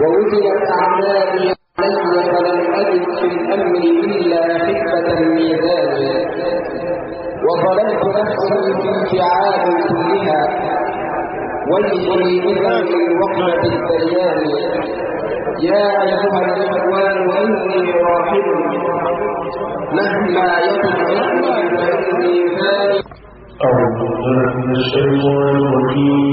ووزنت أعمالي علي فلم أجد في الأمر إلا خفة الميزان وظلمت نفسي في انفعال كلها. إذا من وقفة الديان. يا أيها الإخوان إني راحل. مهما يكن علمي فإني ثاني أعوذ بالله من الشيطان الرجيم.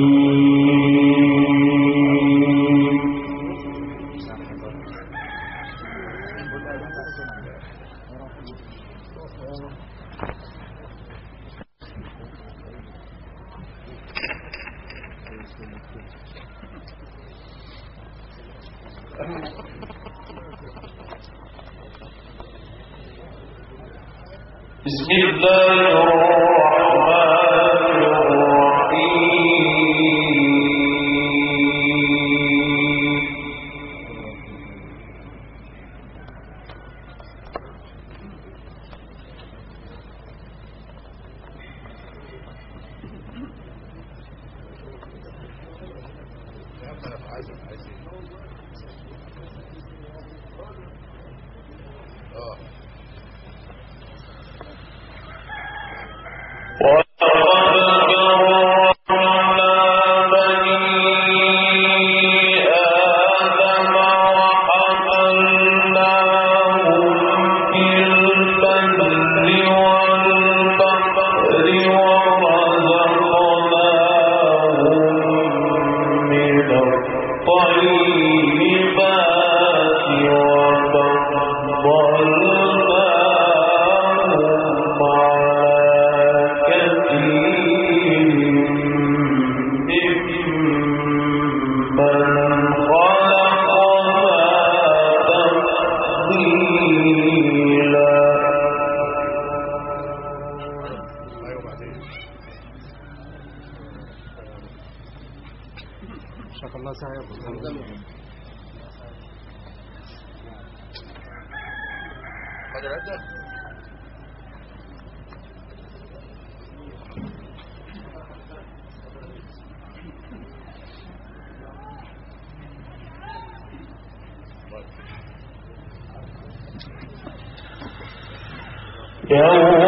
ولقد يوم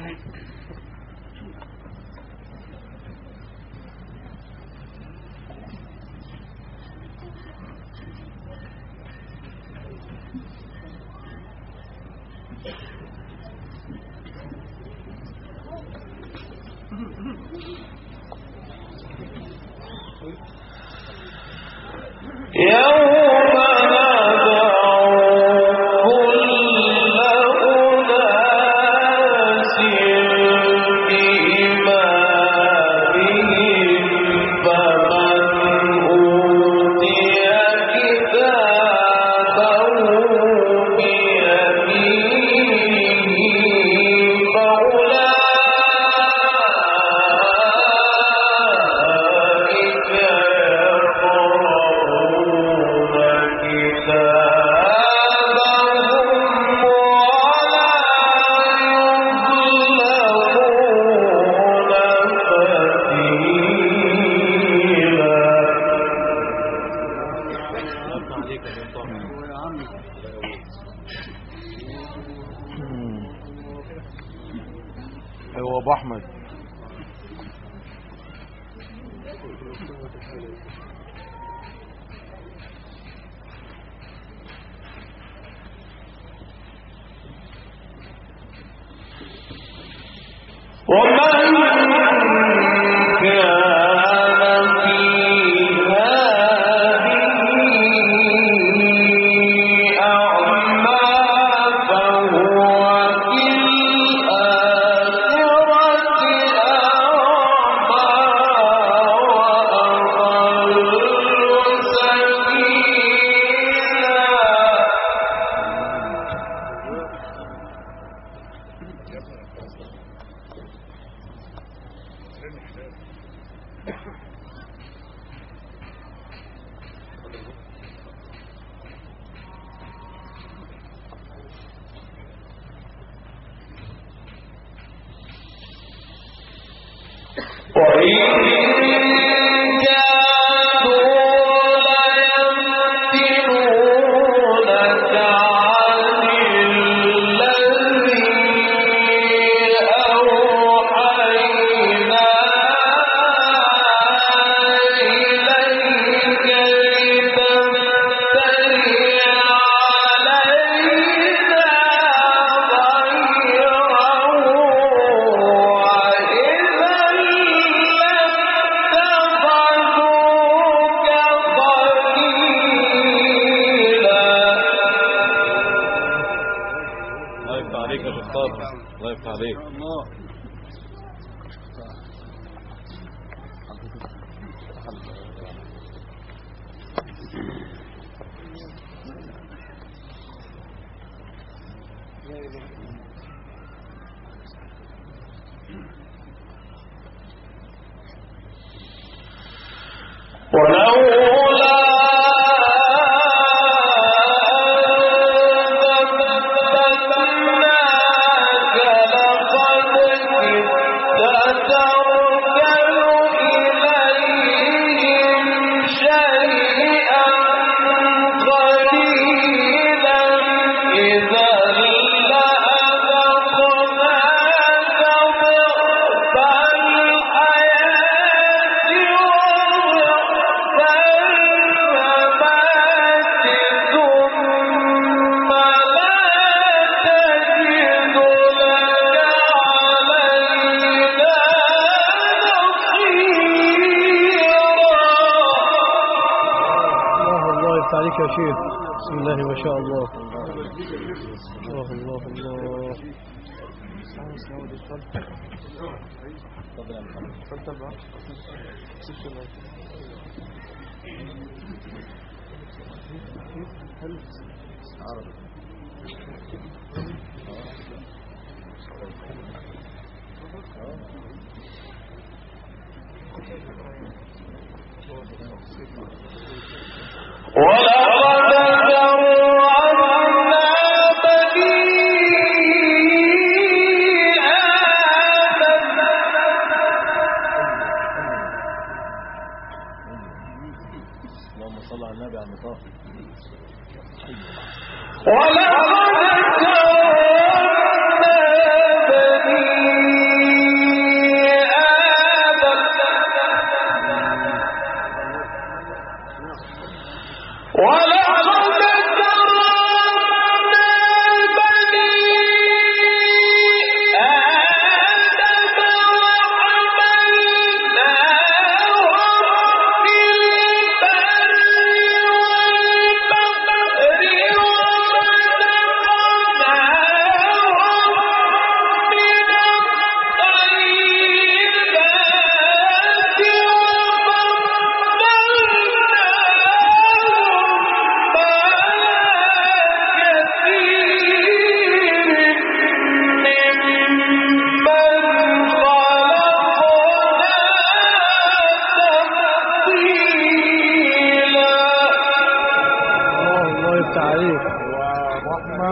Amen. أيوه ابو احمد ومن ولقد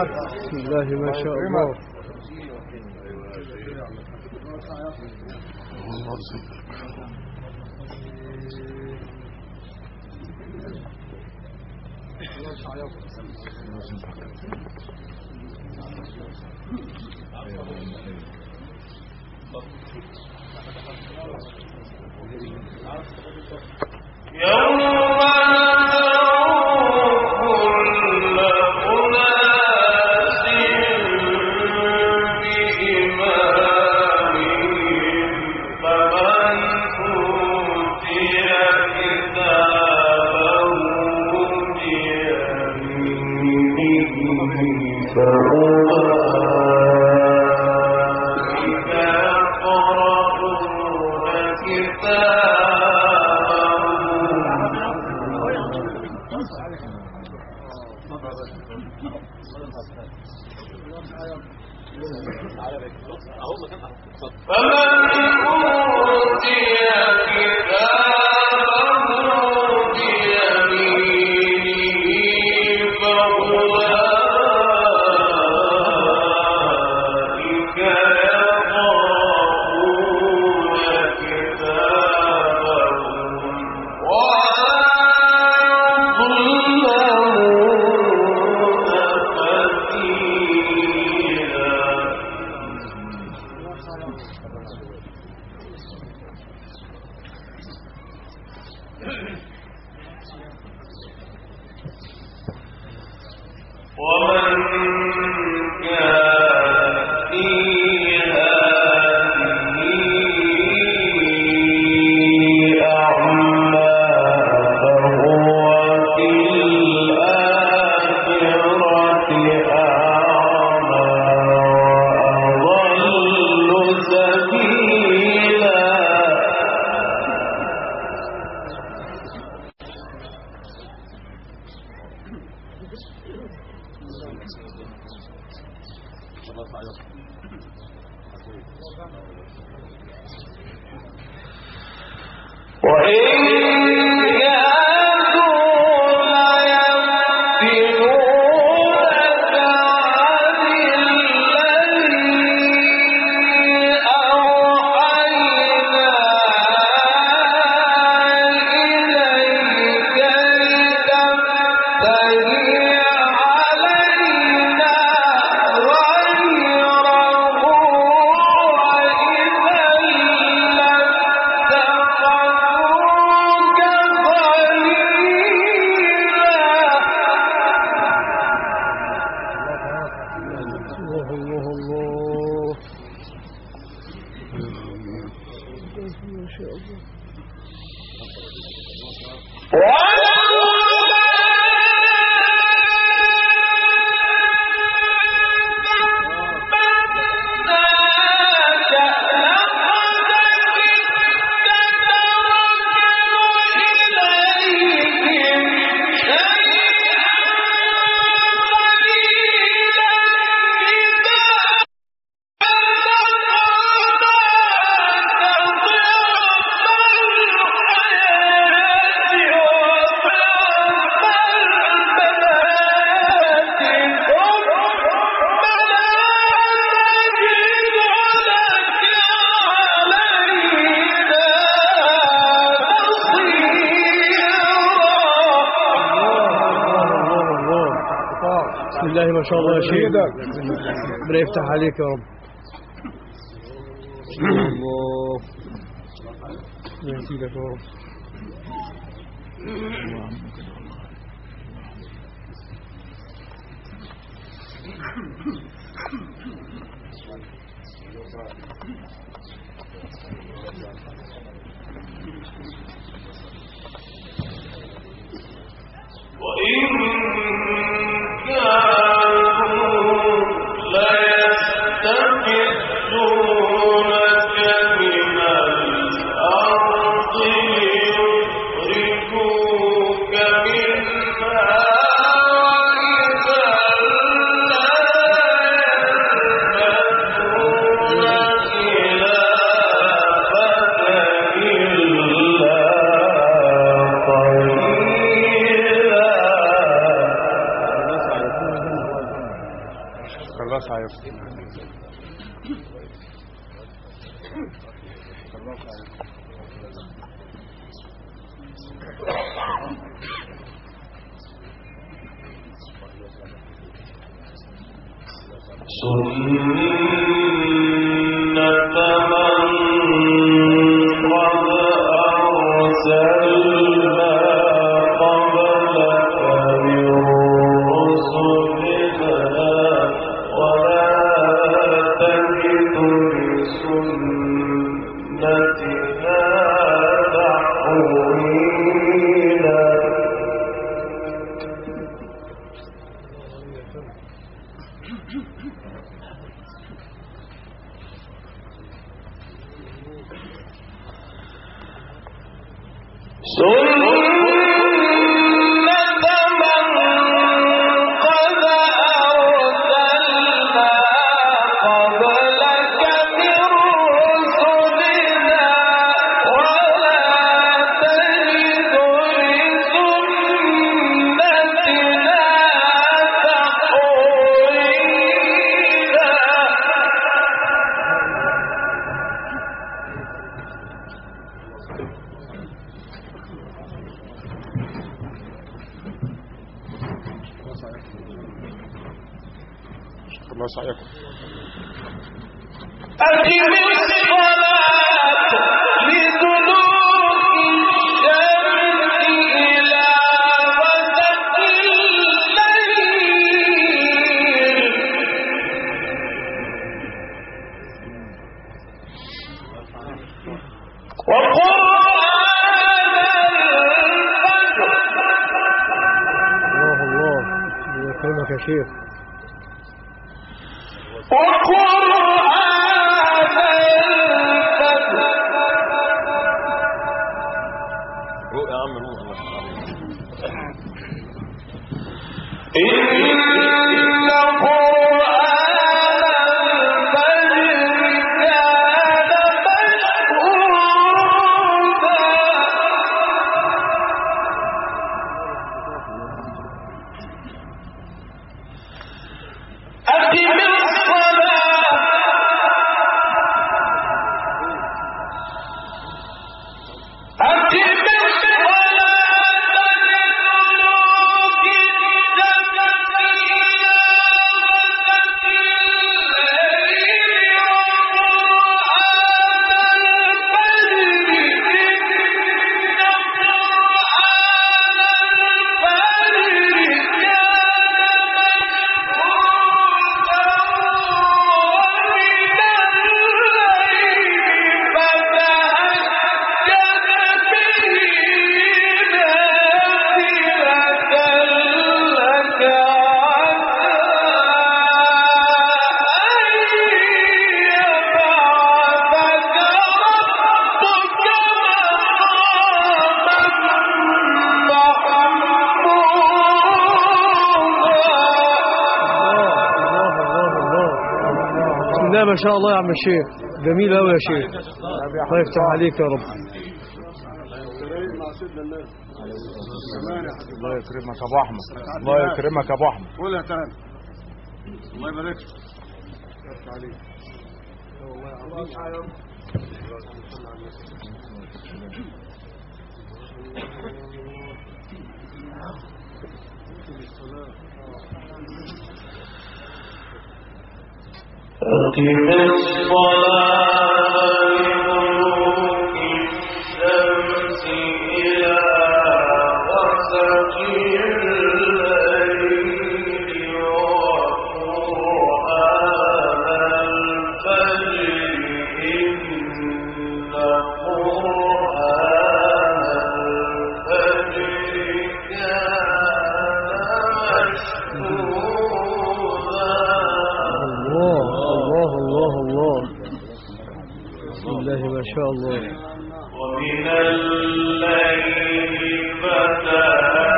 الله بسم الله ما شاء الله. الله شاء الله يا شيخ ربنا يفتح عليك يا رب الله يهديك يا رب Ele ما شاء الله يا عم الشيخ. جميل قوي يا شيخ. الله يفتح عليك يا رب. الله يكرمك يا أبو أحمد. الله يكرمك يا أبو أحمد. قول يا تعالى الله يبارك. لك عليك أقم الصلاة بسم الله ما شاء الله. ومن الليل فتاه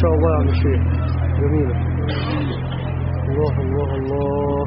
شاء الله يعني شيخ جميل الله الله الله.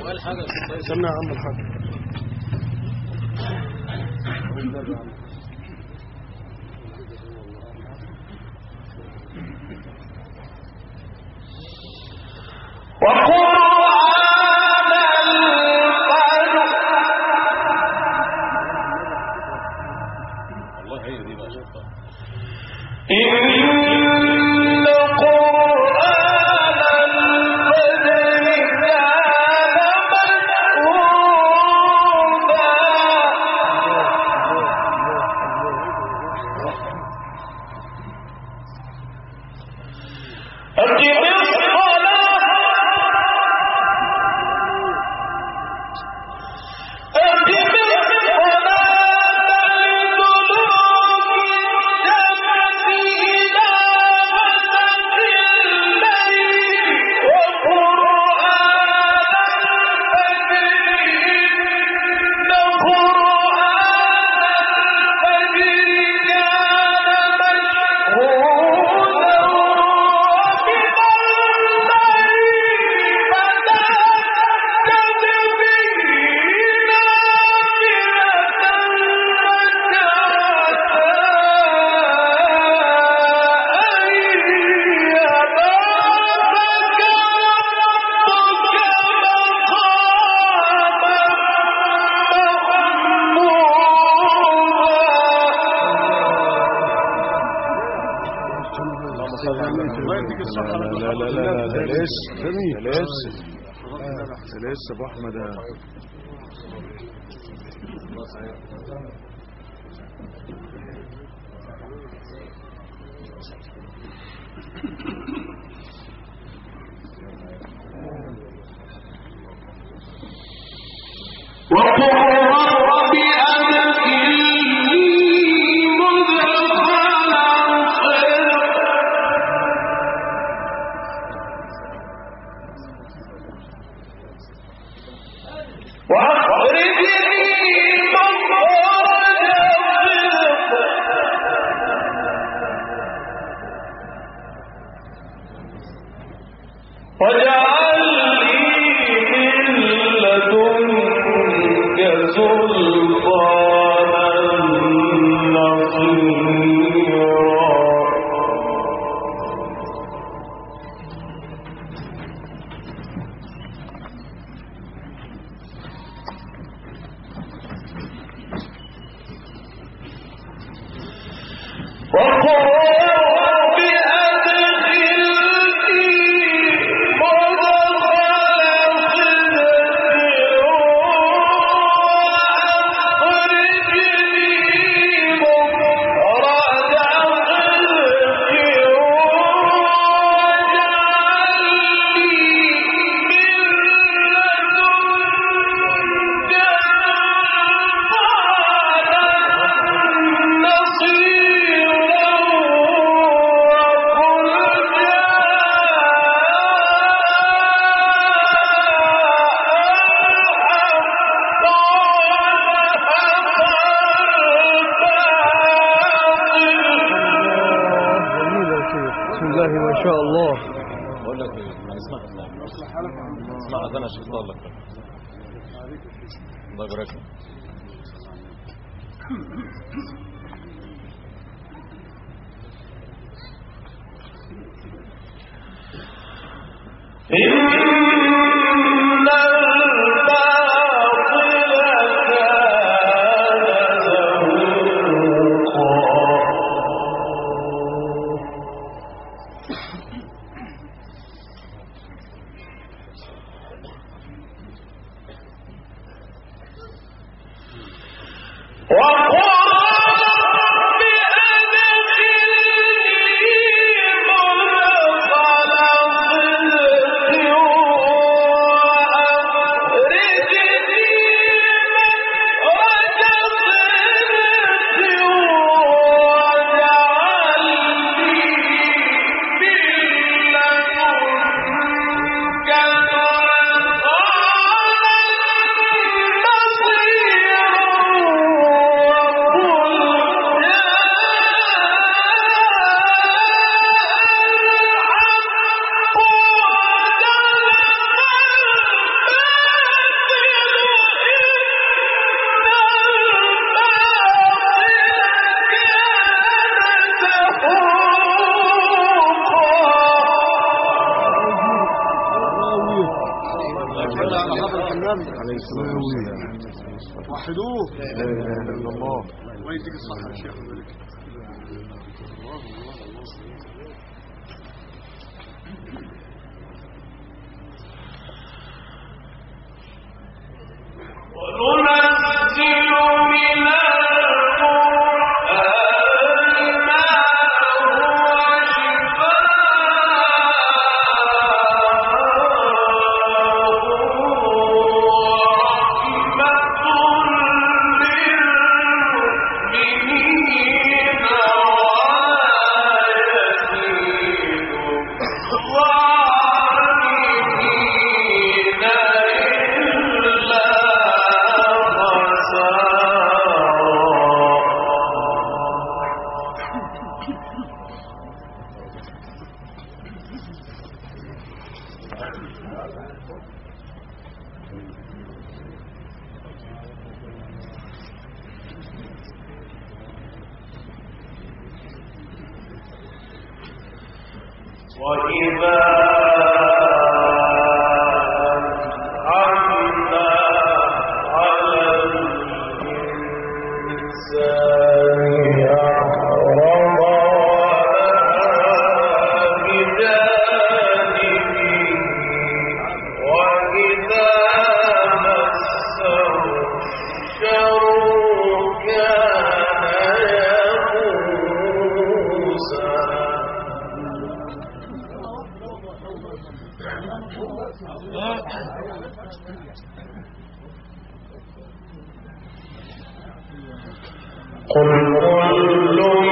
وقال سمع عم الحاج. وقل بس احمد وقل اسمع اذان يا شيخ طارق الله يبارك لك إن قل كل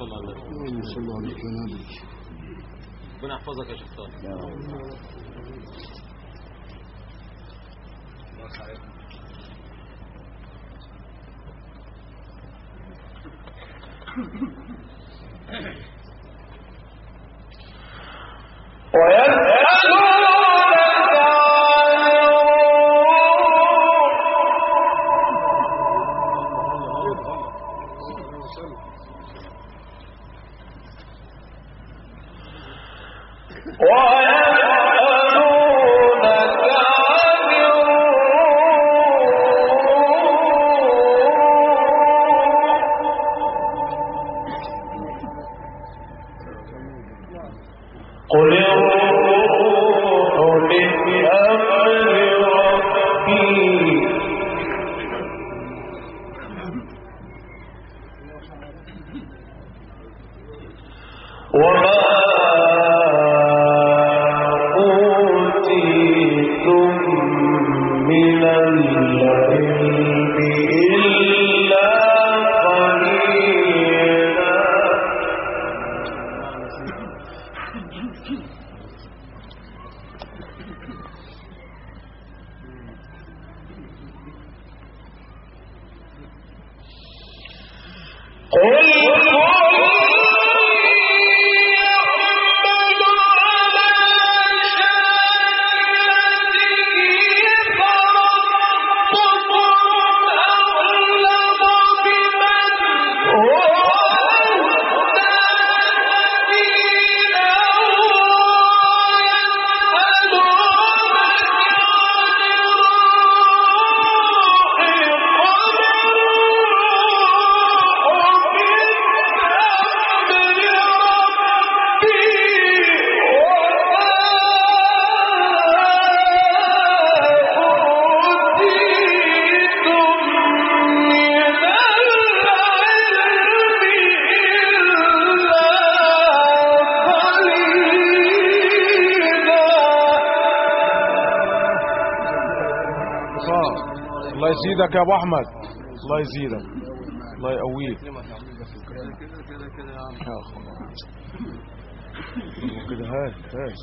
اللهم صل على صلى الله عليه وسلم ربنا يحفظك يا شيخ طارق قل يا ابو أحمد. الله يزيدك. الله يقويك. يا خلاص كده هاي هاي.